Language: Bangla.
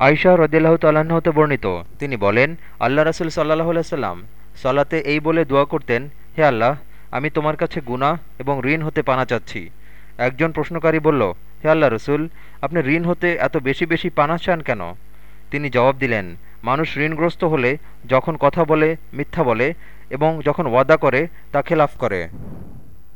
আয়শা রদিল্লাহ তাল্লাহ্ন হতে বর্ণিত। তিনি বলেন, আল্লাহ রসুল সাল্লাহ সাল্লাম সলাতে এই বলে দোয়া করতেন, হে আল্লাহ, আমি তোমার কাছে গুনাহ এবং ঋণ হতে পানা চাচ্ছি। একজন প্রশ্নকারী বলল, হে আল্লাহ রসুল, আপনি ঋণ হতে এত বেশি বেশি পানা চান কেন? তিনি জবাব দিলেন, মানুষ ঋণগ্রস্ত হলে যখন কথা বলে, মিথ্যা বলে এবং যখন ওয়াদা করে, তা খেলাফ করে।